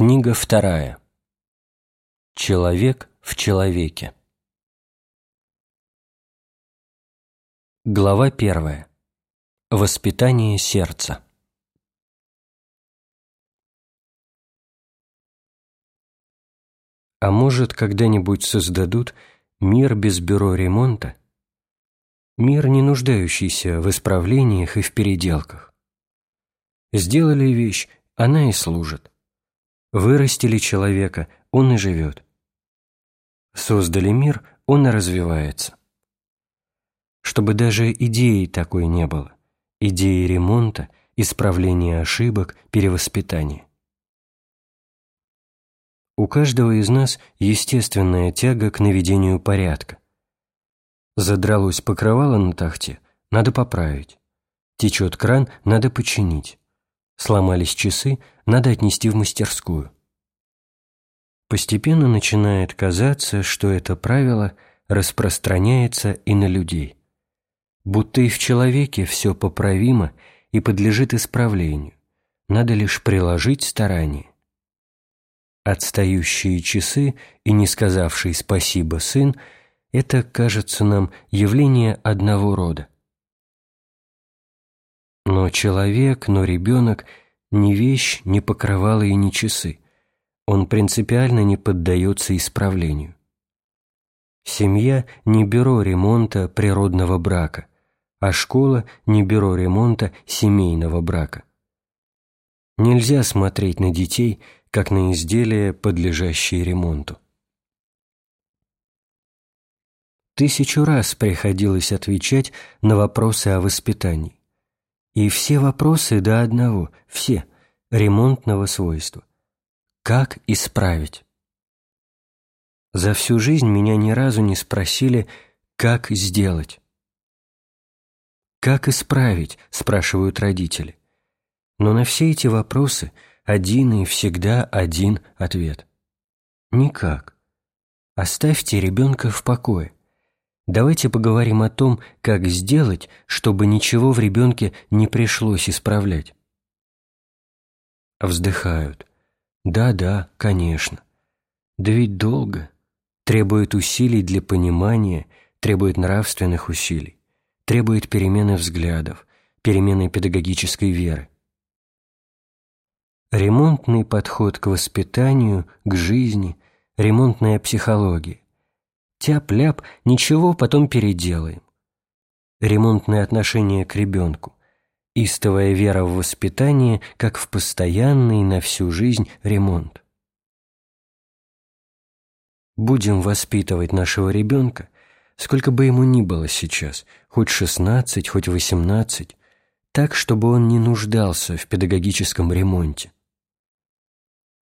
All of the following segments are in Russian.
Книга вторая. Человек в человеке. Глава первая. Воспитание сердца. А может, когда-нибудь создадут мир без бюро ремонта? Мир, не нуждающийся в исправлениях и в переделках. Сделали вещь, она и служит. Вырастили человека, он и живет. Создали мир, он и развивается. Чтобы даже идеи такой не было, идеи ремонта, исправления ошибок, перевоспитания. У каждого из нас естественная тяга к наведению порядка. Задралось покрывало на тахте, надо поправить. Течет кран, надо починить. Сломались часы, надо отнести в мастерскую. Постепенно начинает казаться, что это правило распространяется и на людей. Будто и в человеке все поправимо и подлежит исправлению. Надо лишь приложить старание. Отстающие часы и не сказавший спасибо сын – это, кажется нам, явление одного рода. Но человек, но ребенок – ни вещь, ни покрывало и ни часы. Он принципиально не поддается исправлению. Семья – не бюро ремонта природного брака, а школа – не бюро ремонта семейного брака. Нельзя смотреть на детей, как на изделия, подлежащие ремонту. Тысячу раз приходилось отвечать на вопросы о воспитании. И все вопросы до одного, все, ремонтного свойства. Как исправить? За всю жизнь меня ни разу не спросили, как сделать. «Как исправить?» – спрашивают родители. Но на все эти вопросы один и всегда один ответ. Никак. Оставьте ребенка в покое. Давайте поговорим о том, как сделать, чтобы ничего в ребенке не пришлось исправлять. Вздыхают. Да-да, конечно. Да ведь долго. Требует усилий для понимания, требует нравственных усилий, требует перемены взглядов, перемены педагогической веры. Ремонтный подход к воспитанию, к жизни, ремонтная психология. Тяп-ляп, ничего, потом переделаем. Ремонтное отношение к ребенку. Истовая вера в воспитание, как в постоянный на всю жизнь ремонт. Будем воспитывать нашего ребенка, сколько бы ему ни было сейчас, хоть шестнадцать, хоть восемнадцать, так, чтобы он не нуждался в педагогическом ремонте.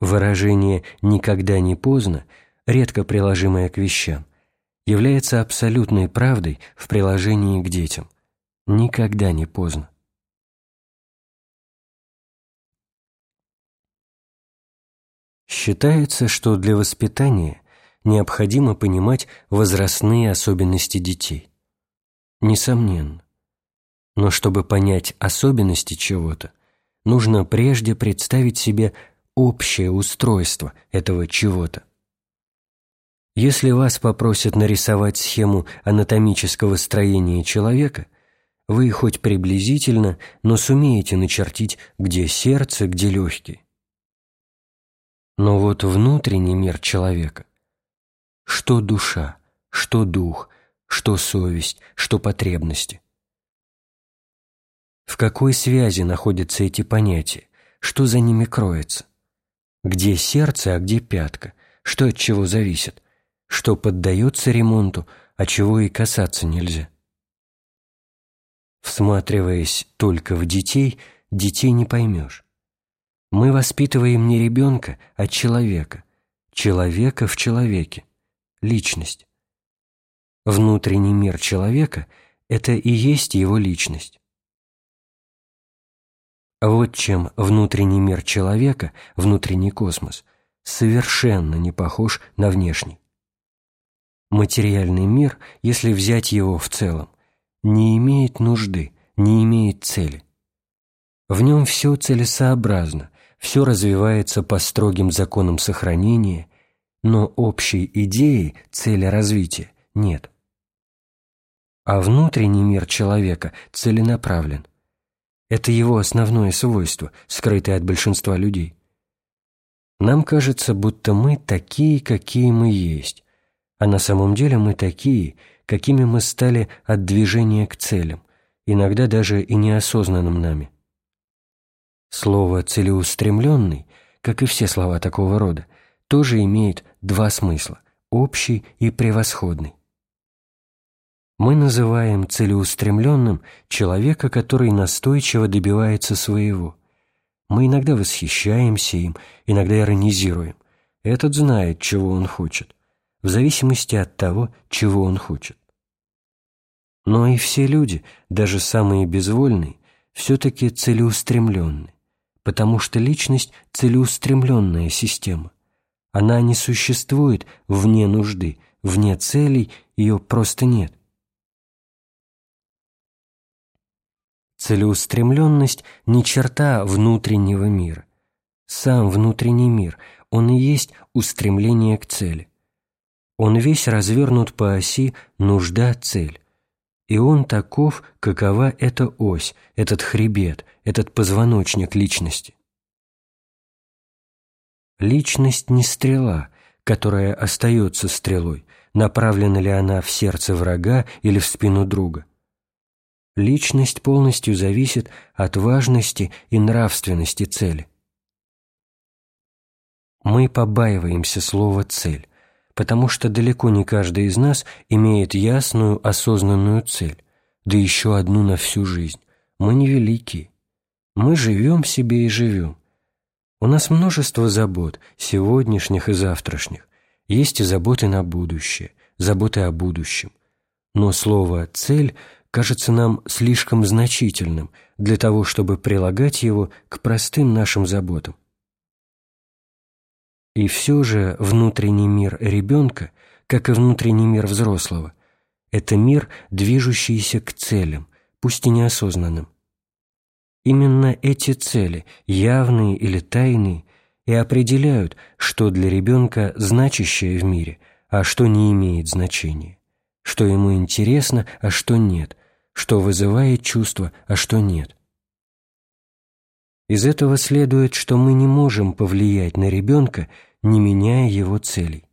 Выражение «никогда не поздно», редко приложимое к вещам, является абсолютной правдой в приложении к детям. Никогда не поздно. Считается, что для воспитания необходимо понимать возрастные особенности детей. Несомненно. Но чтобы понять особенности чего-то, нужно прежде представить себе общее устройство этого чего-то. Если вас попросят нарисовать схему анатомического строения человека, вы хоть приблизительно, но сумеете начертить, где сердце, где легкие. Но вот внутренний мир человека, что душа, что дух, что совесть, что потребности. В какой связи находятся эти понятия, что за ними кроется? Где сердце, а где пятка, что от чего зависит – что поддается ремонту, а чего и касаться нельзя. Всматриваясь только в детей, детей не поймешь. Мы воспитываем не ребенка, а человека, человека в человеке, личность. Внутренний мир человека – это и есть его личность. Вот чем внутренний мир человека, внутренний космос, совершенно не похож на внешний. Материальный мир, если взять его в целом, не имеет нужды, не имеет цели. В нем все целесообразно, все развивается по строгим законам сохранения, но общей идеи, цели развития нет. А внутренний мир человека целенаправлен. Это его основное свойство, скрытое от большинства людей. Нам кажется, будто мы такие, какие мы есть, а на самом деле мы такие, какими мы стали от движения к целям, иногда даже и неосознанным нами. Слово «целеустремленный», как и все слова такого рода, тоже имеет два смысла – общий и превосходный. Мы называем целеустремленным человека, который настойчиво добивается своего. Мы иногда восхищаемся им, иногда иронизируем. Этот знает, чего он хочет, в зависимости от того, чего он хочет. Но и все люди, даже самые безвольные, все-таки целеустремленны, потому что личность – целеустремленная система. Она не существует вне нужды, вне целей, ее просто нет. Целеустремленность – не черта внутреннего мира. Сам внутренний мир, он и есть устремление к цели. Он весь развернут по оси нужда-цель. И он таков, какова эта ось, этот хребет, этот позвоночник личности. Личность не стрела, которая остается стрелой, направлена ли она в сердце врага или в спину друга. Личность полностью зависит от важности и нравственности цели. Мы побаиваемся слова «цель», потому что далеко не каждый из нас имеет ясную осознанную цель, да еще одну на всю жизнь. Мы невелики. Мы живем себе и живем. У нас множество забот, сегодняшних и завтрашних. Есть и заботы на будущее, заботы о будущем. Но слово «цель» кажется нам слишком значительным для того, чтобы прилагать его к простым нашим заботам. И все же внутренний мир ребенка, как и внутренний мир взрослого, это мир, движущийся к целям, пусть и неосознанным. Именно эти цели, явные или тайные, и определяют, что для ребенка значащее в мире, а что не имеет значения, что ему интересно, а что нет, что вызывает чувство, а что нет. Из этого следует, что мы не можем повлиять на ребенка не меняя его целей.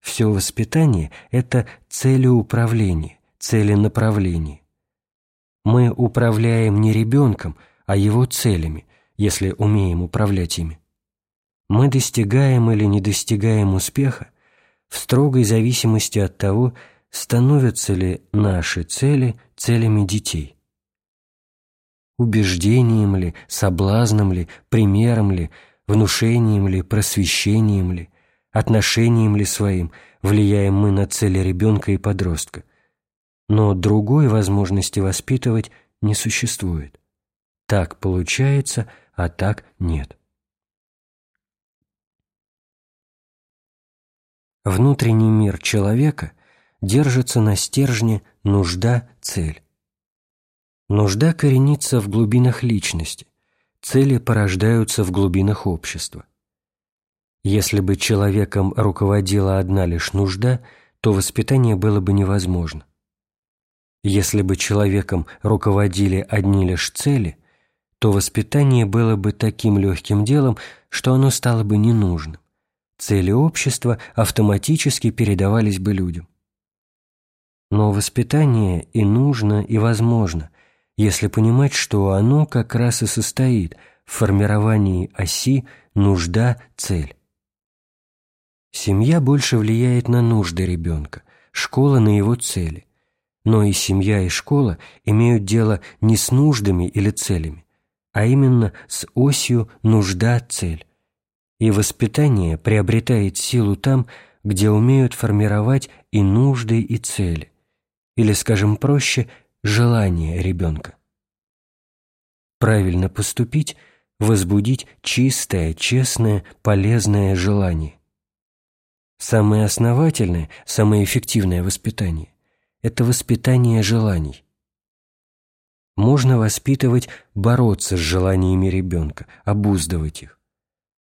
Все воспитание – это целеуправление, целенаправление. Мы управляем не ребенком, а его целями, если умеем управлять ими. Мы достигаем или не достигаем успеха в строгой зависимости от того, становятся ли наши цели целями детей. Убеждением ли, соблазном ли, примером ли – внушением ли, просвещением ли, отношением ли своим влияем мы на цели ребенка и подростка. Но другой возможности воспитывать не существует. Так получается, а так нет. Внутренний мир человека держится на стержне нужда-цель. Нужда коренится в глубинах личности, цели порождаются в глубинах общества. Если бы человеком руководила одна лишь нужда, то воспитание было бы невозможно. Если бы человеком руководили одни лишь цели, то воспитание было бы таким легким делом, что оно стало бы ненужным. Цели общества автоматически передавались бы людям. Но воспитание и нужно, и возможно, если понимать, что оно как раз и состоит в формировании оси нужда-цель. Семья больше влияет на нужды ребенка, школа на его цели. Но и семья, и школа имеют дело не с нуждами или целями, а именно с осью нужда-цель. И воспитание приобретает силу там, где умеют формировать и нужды, и цели. Или, скажем проще, желание ребенка. Правильно поступить – возбудить чистое, честное, полезное желание. Самое основательное, самое эффективное воспитание – это воспитание желаний. Можно воспитывать бороться с желаниями ребенка, обуздывать их.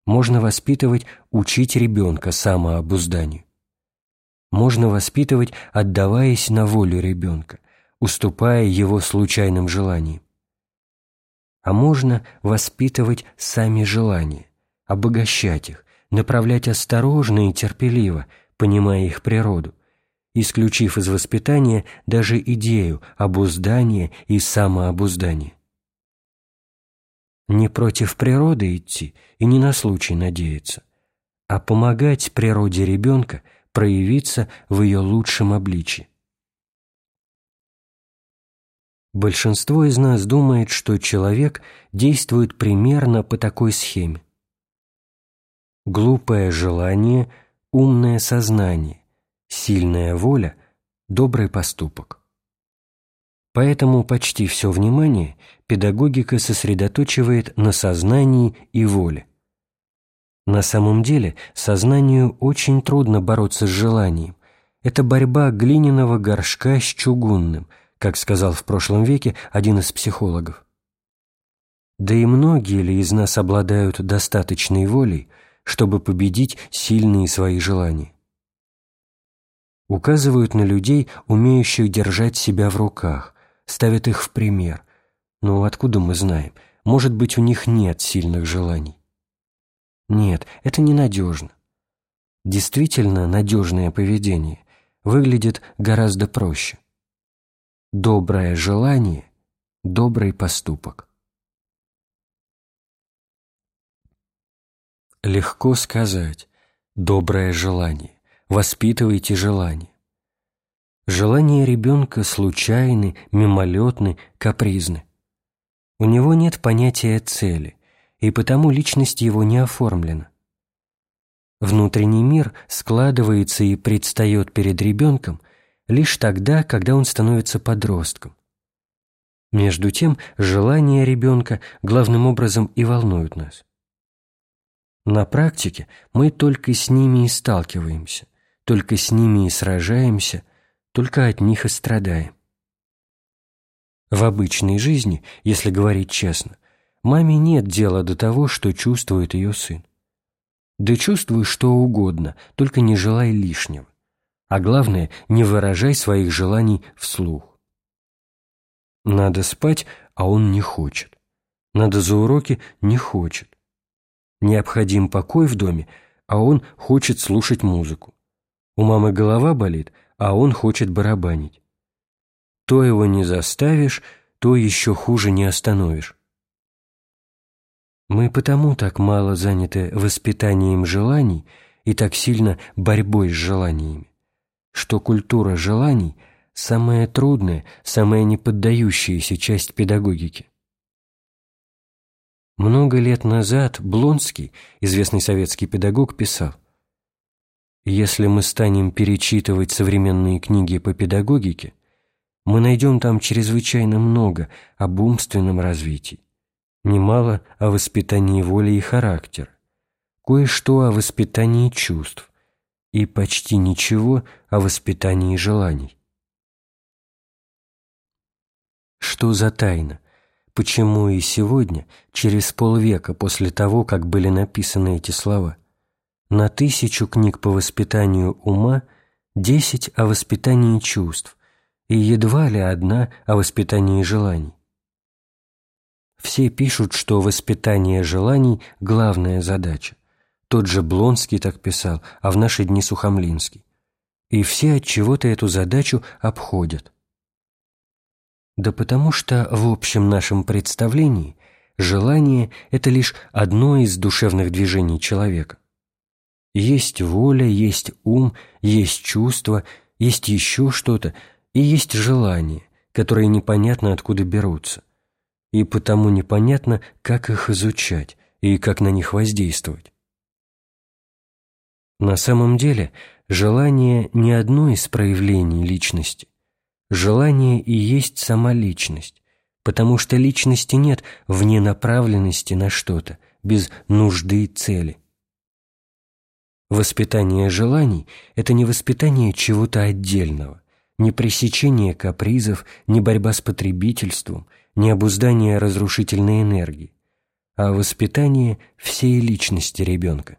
Можно воспитывать учить ребенка самообузданию. Можно воспитывать, отдаваясь на волю ребенка, уступая его случайным желаниям. А можно воспитывать сами желания, обогащать их, направлять осторожно и терпеливо, понимая их природу, исключив из воспитания даже идею обуздания и самообуздания. Не против природы идти и не на случай надеяться, а помогать природе ребенка проявиться в ее лучшем обличии. Большинство из нас думает, что человек действует примерно по такой схеме. Глупое желание, умное сознание, сильная воля, добрый поступок. Поэтому почти все внимание педагогика сосредоточивает на сознании и воле. На самом деле сознанию очень трудно бороться с желанием. Это борьба глиняного горшка с чугунным, как сказал в прошлом веке один из психологов. Да и многие ли из нас обладают достаточной волей, чтобы победить сильные свои желания? Указывают на людей, умеющих держать себя в руках, ставят их в пример. Но откуда мы знаем? Может быть, у них нет сильных желаний. Нет, это ненадежно. Действительно надежное поведение выглядит гораздо проще. Доброе желание – добрый поступок. Легко сказать «доброе желание», «воспитывайте желание». Желания ребенка случайны, мимолетны, капризны. У него нет понятия цели, и потому личность его не оформлена. Внутренний мир складывается и предстает перед ребенком лишь тогда, когда он становится подростком. Между тем, желания ребенка главным образом и волнуют нас. На практике мы только с ними и сталкиваемся, только с ними и сражаемся – только от них и страдаем. В обычной жизни, если говорить честно, маме нет дела до того, что чувствует ее сын. Да чувствуй что угодно, только не желай лишнего. А главное, не выражай своих желаний вслух. Надо спать, а он не хочет. Надо за уроки, не хочет. Необходим покой в доме, а он хочет слушать музыку. У мамы голова болит, а он хочет барабанить. То его не заставишь, то еще хуже не остановишь. Мы потому так мало заняты воспитанием желаний и так сильно борьбой с желаниями, что культура желаний – самая трудная, самая неподдающаяся часть педагогики. Много лет назад Блонский, известный советский педагог, писал – если мы станем перечитывать современные книги по педагогике, мы найдем там чрезвычайно много об умственном развитии, немало о воспитании воли и характера, кое-что о воспитании чувств и почти ничего о воспитании желаний. Что за тайна? Почему и сегодня, через полвека после того, как были написаны эти слова – на тысячу книг по воспитанию ума десять о воспитании чувств и едва ли одна о воспитании желаний. Все пишут, что воспитание желаний – главная задача. Тот же Блонский так писал, а в наши дни Сухомлинский. И все от чего-то эту задачу обходят. Да потому что в общем нашем представлении желание – это лишь одно из душевных движений человека. Есть воля, есть ум, есть чувство, есть еще что-то, и есть желания, которые непонятно откуда берутся. И потому непонятно, как их изучать и как на них воздействовать. На самом деле, желание не одно из проявлений личности. Желание и есть сама личность, потому что личности нет вне направленности на что-то, без нужды и цели. Воспитание желаний – это не воспитание чего-то отдельного, не пресечение капризов, не борьба с потребительством, не обуздание разрушительной энергии, а воспитание всей личности ребенка.